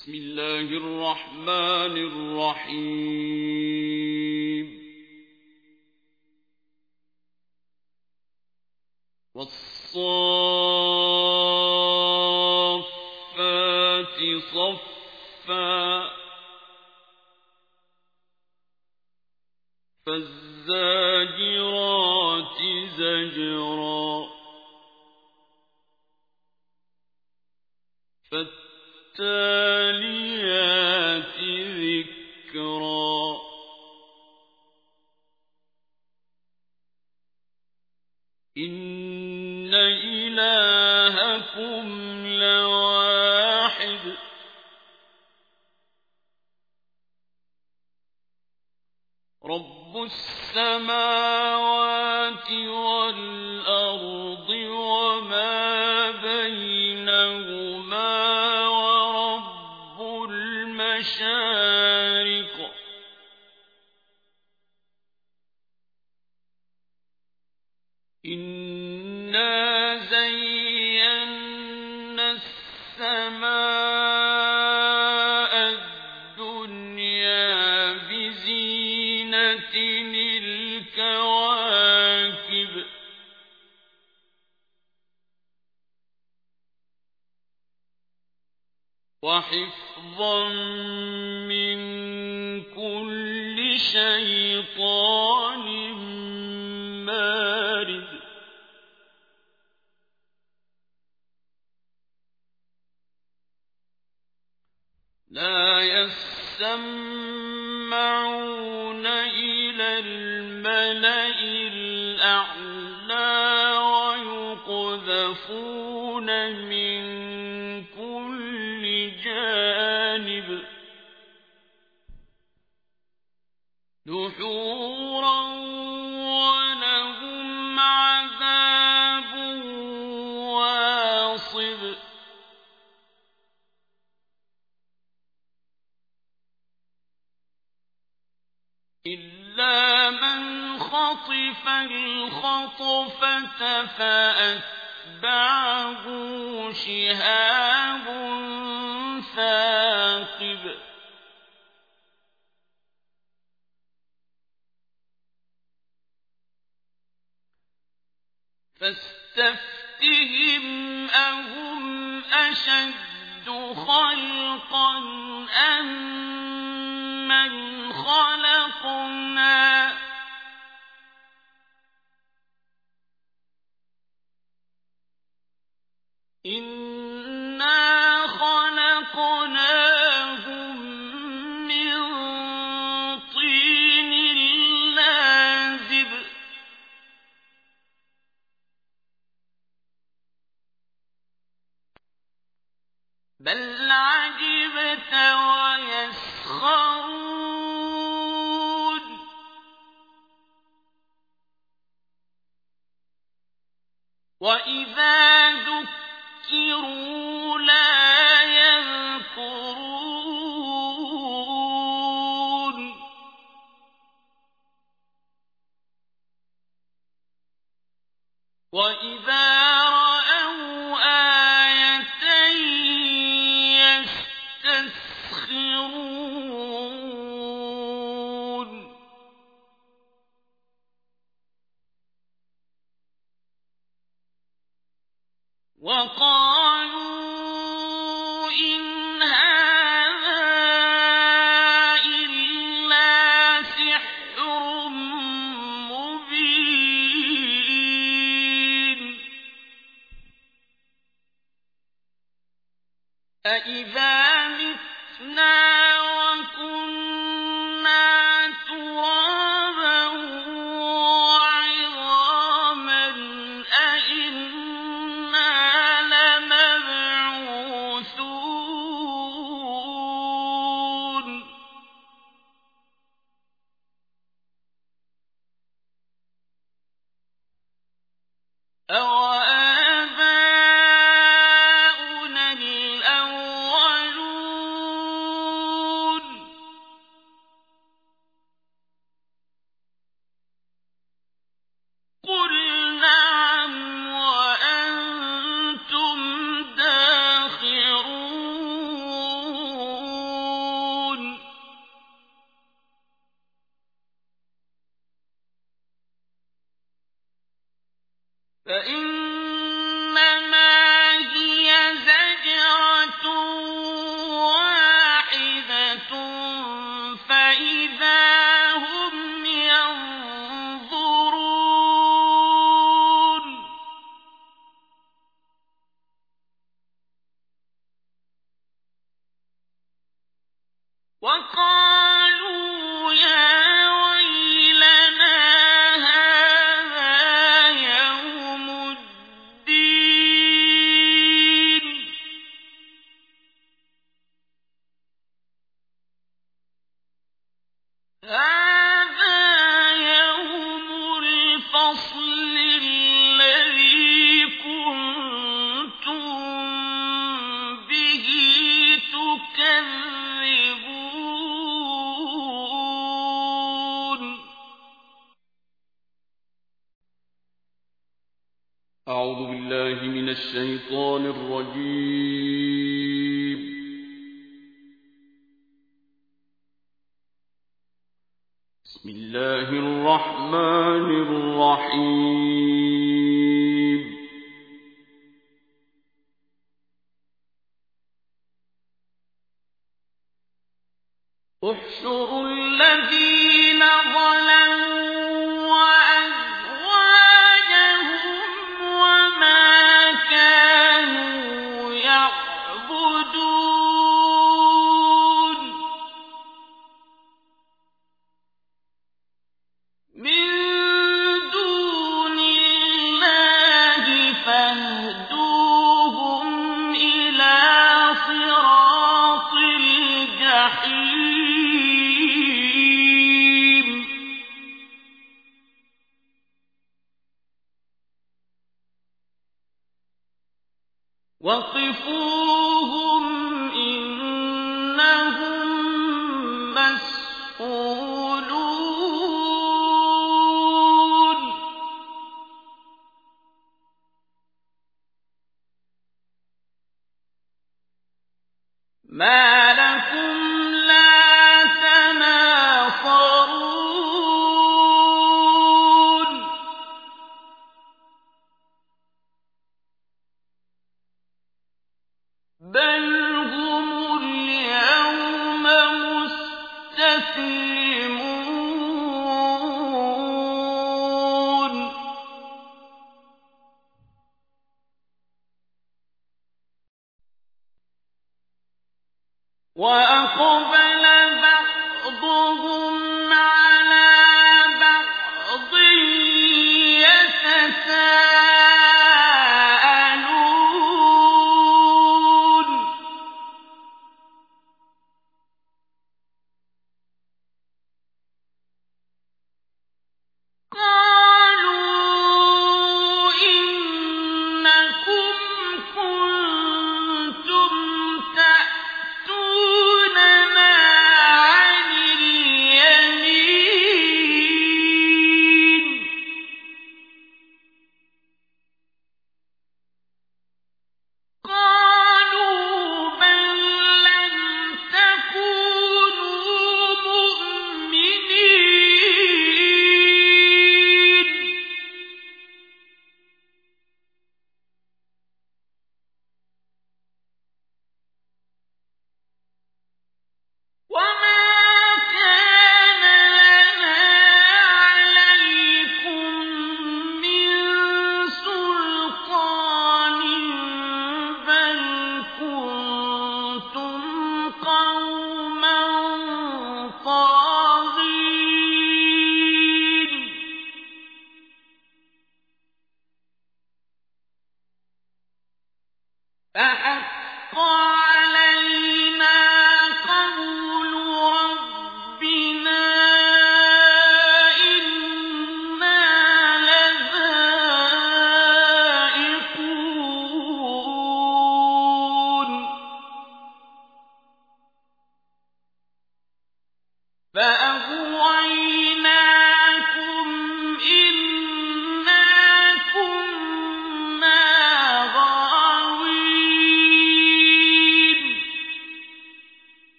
بسم الله الرحمن الرحيم. والصافات صفا. فالزاجرات زجرا. فالتاليات يسمعون إلى الملأ الأعلى ويقذفون من كل جانب. دحورا خطف الخطفة فأتبعه شهاب ثاقب. فاستفتهم أهم أشد خلقا أم من خلقنا؟ إنا خلقناهم من طين بل عجبت ويسخرون وإذا ذكروا لا يذكرون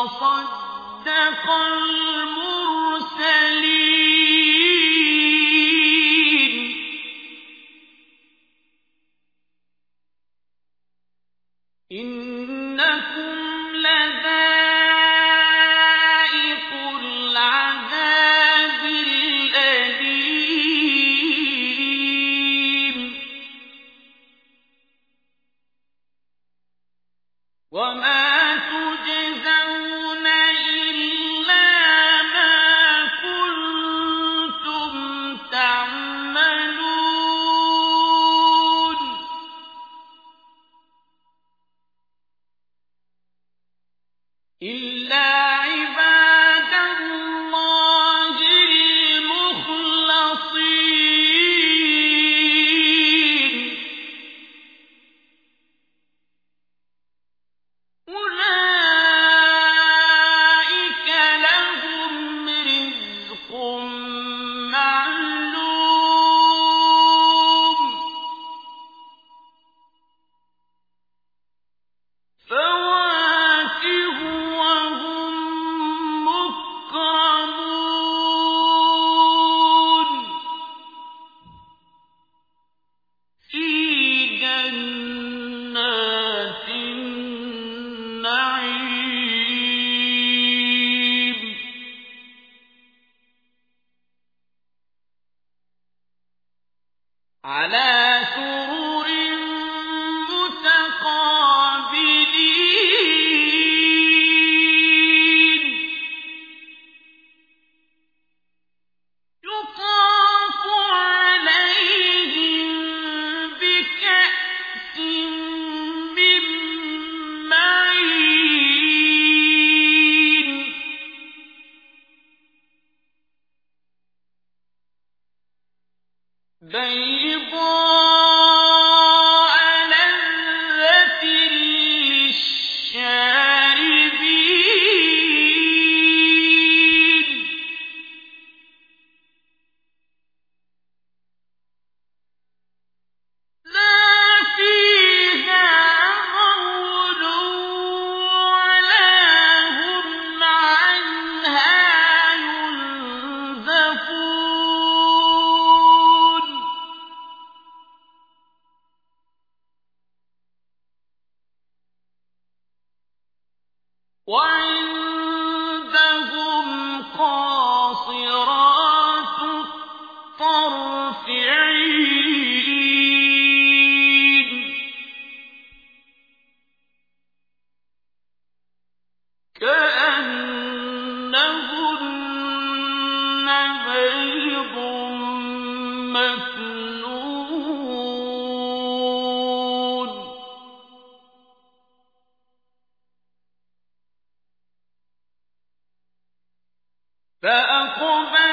وَصَدَّقَ الْمُرْسَلِينَ. عَلَىٰ سُرُرٍ فَأَقْبَلَ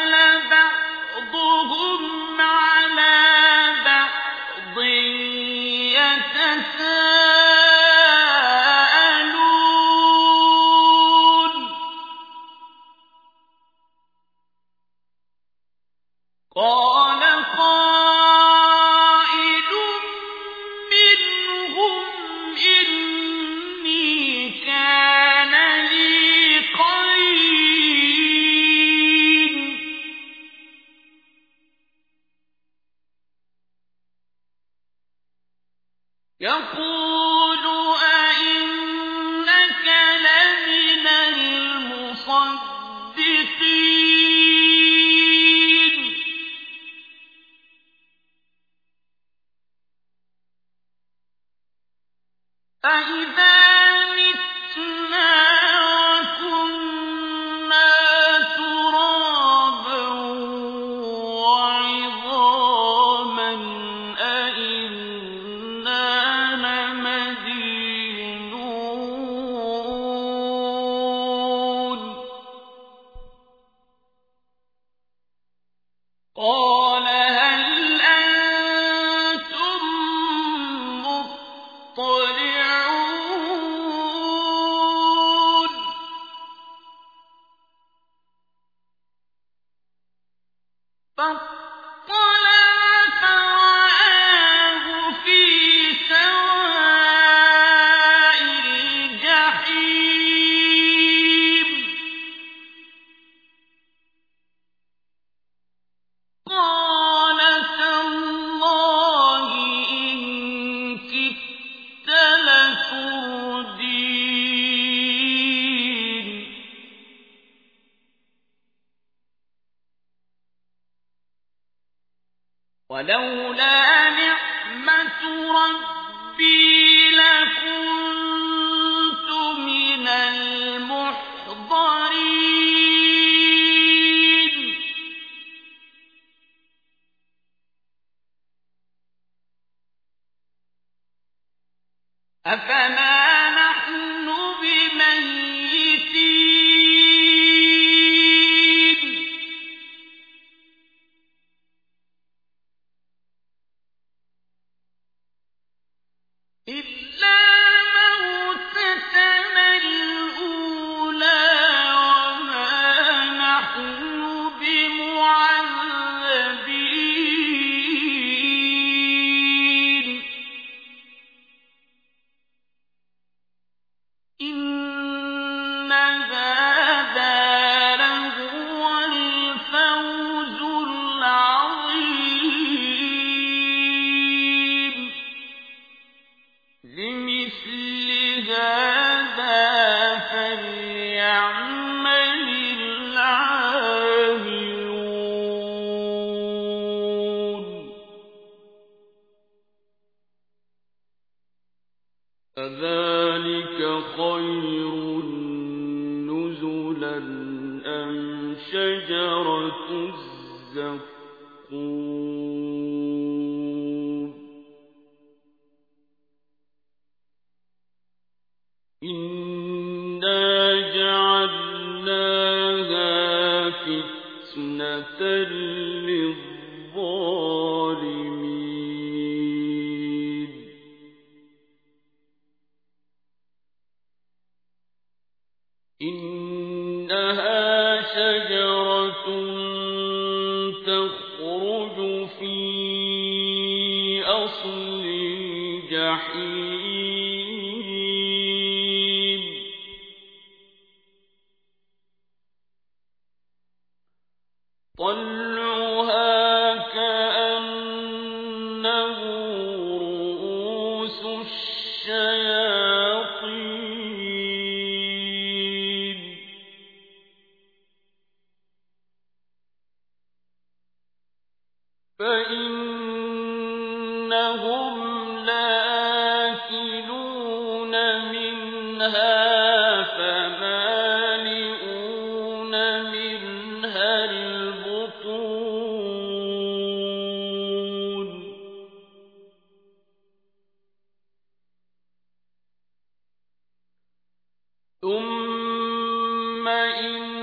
ثم إن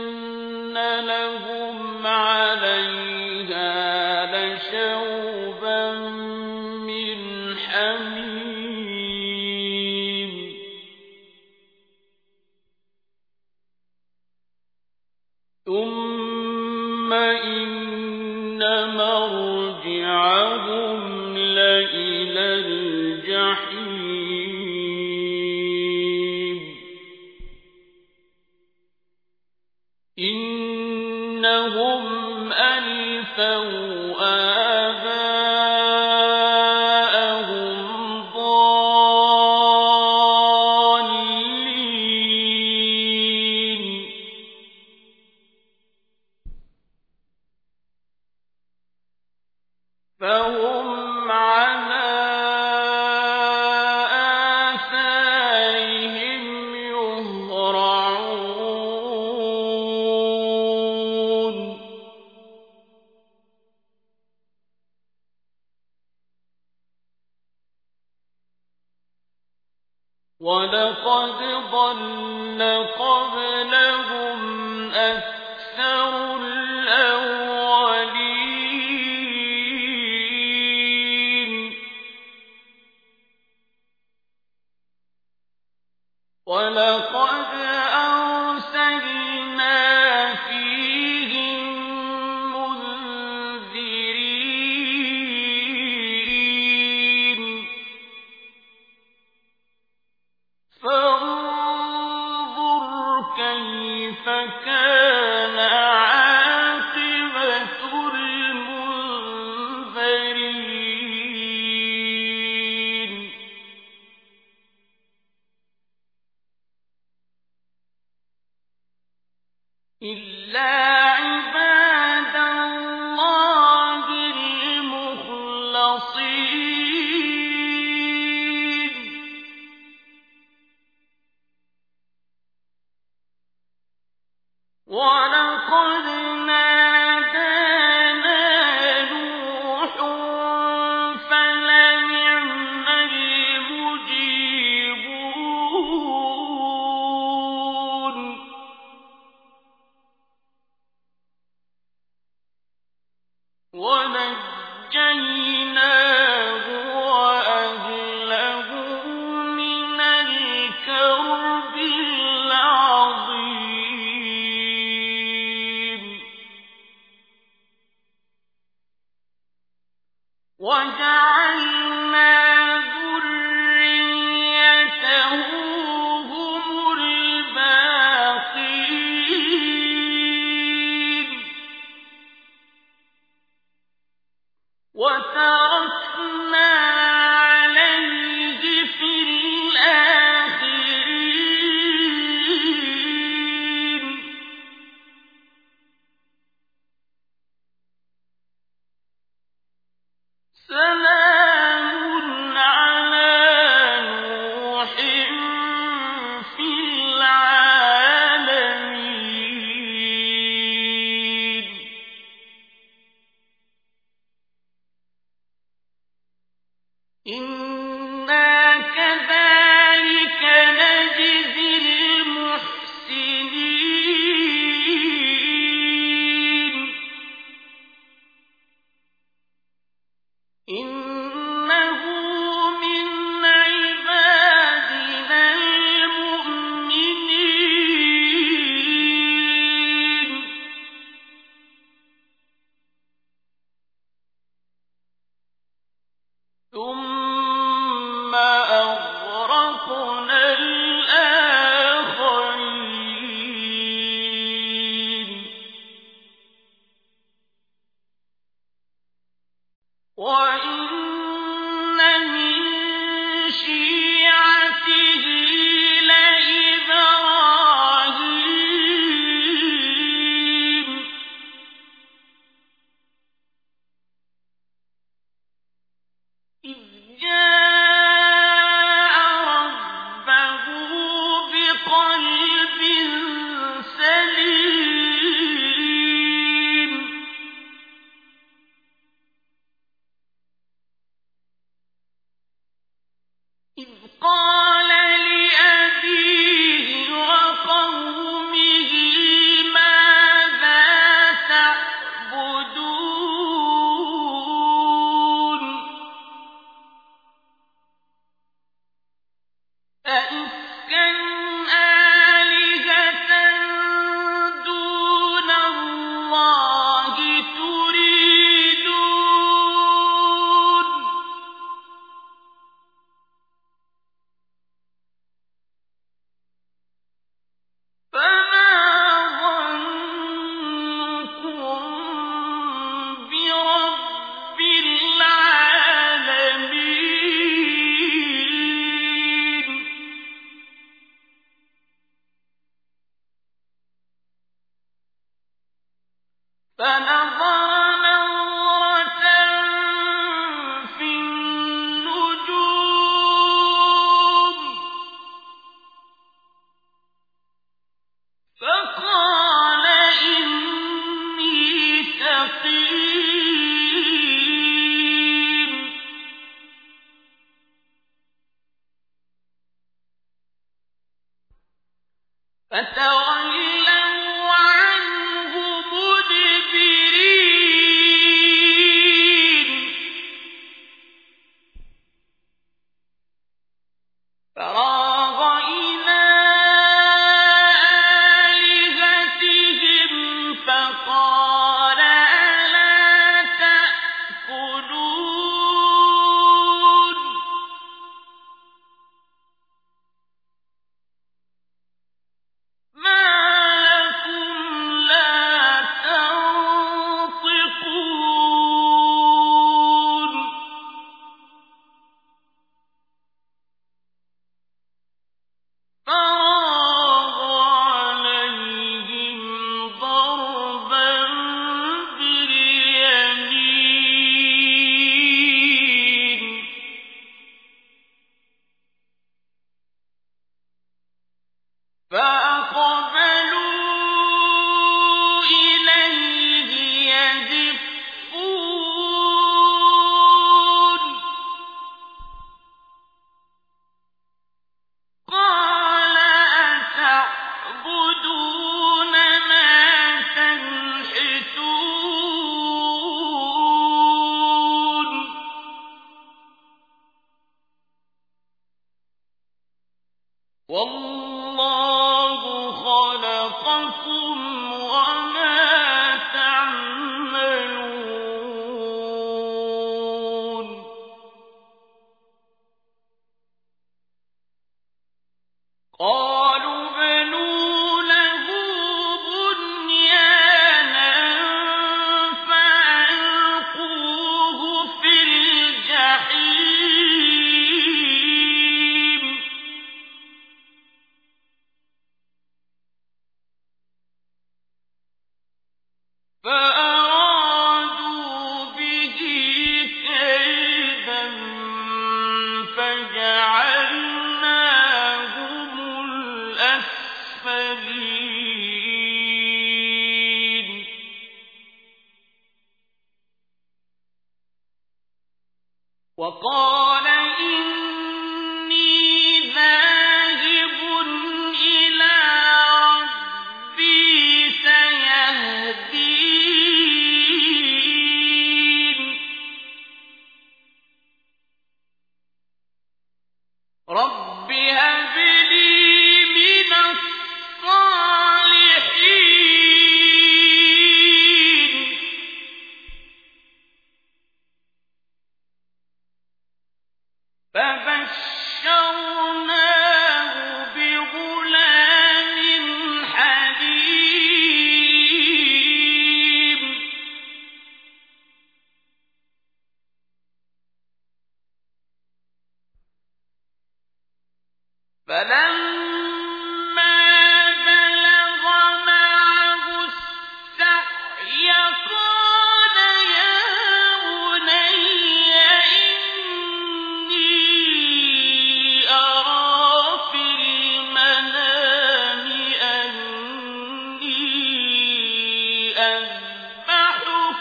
فبشر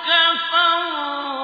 كفروا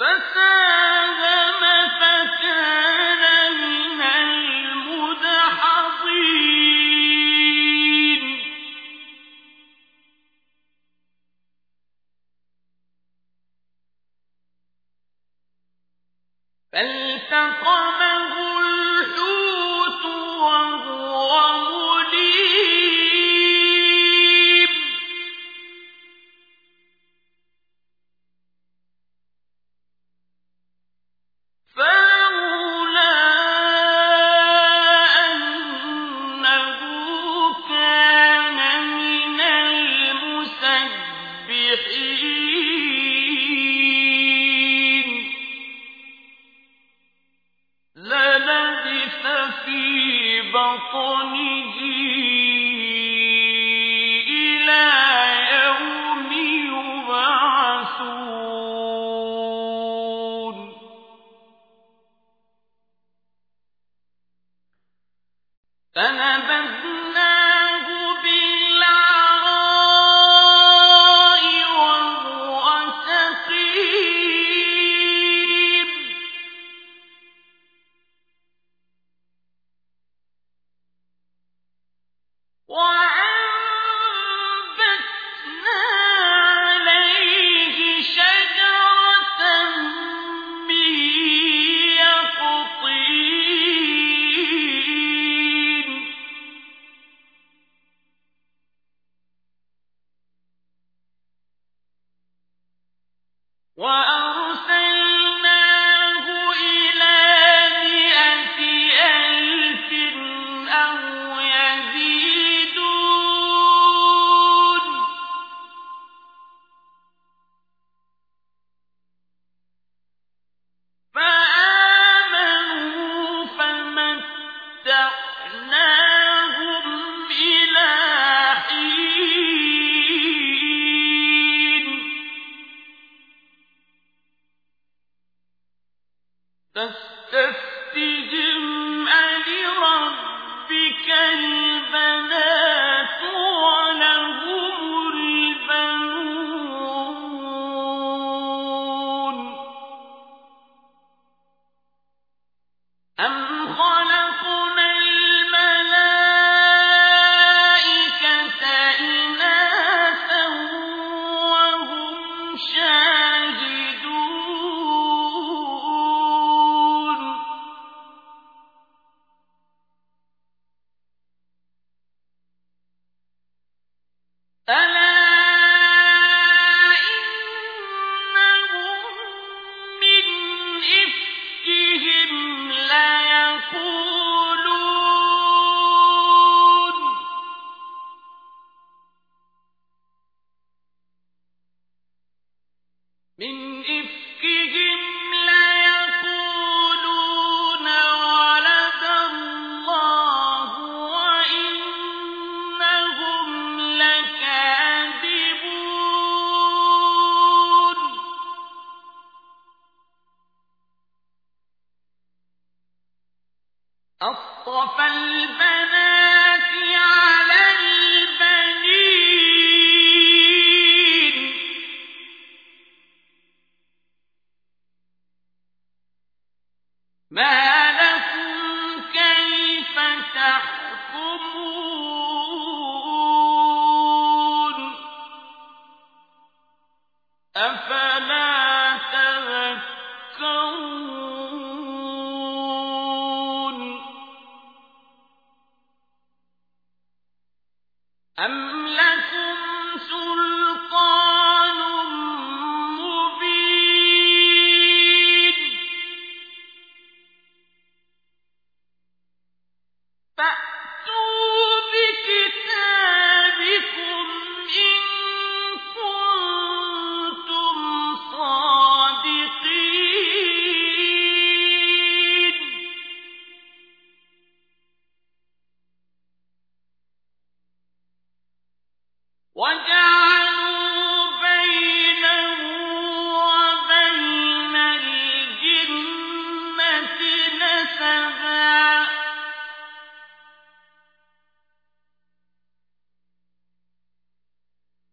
فس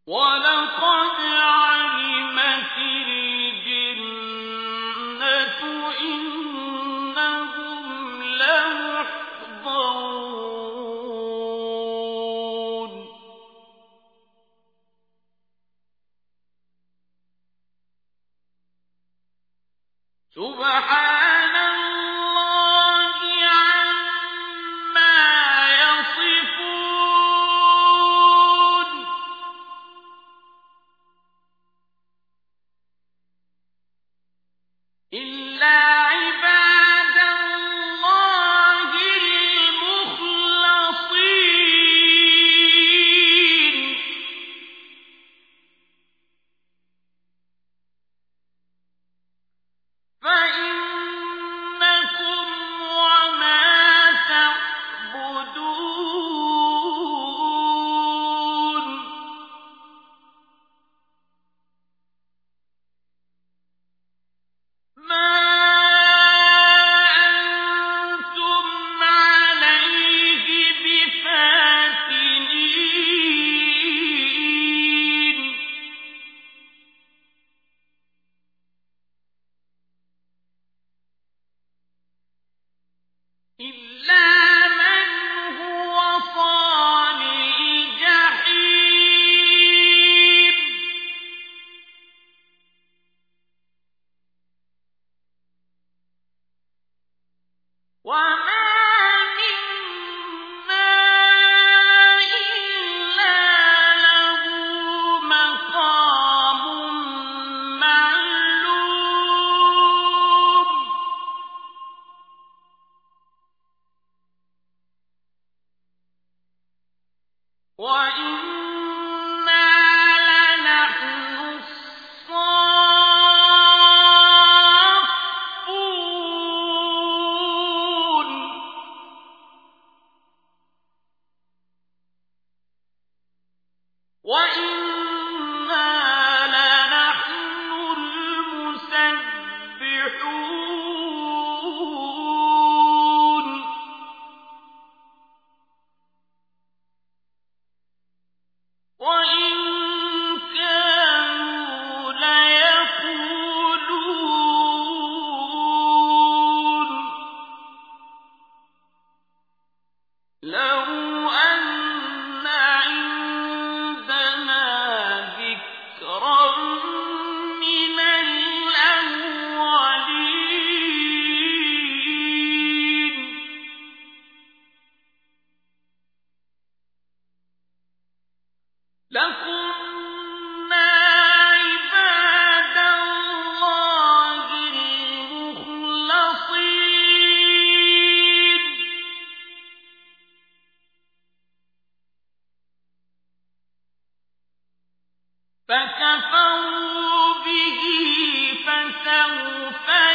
ولا What? فسوف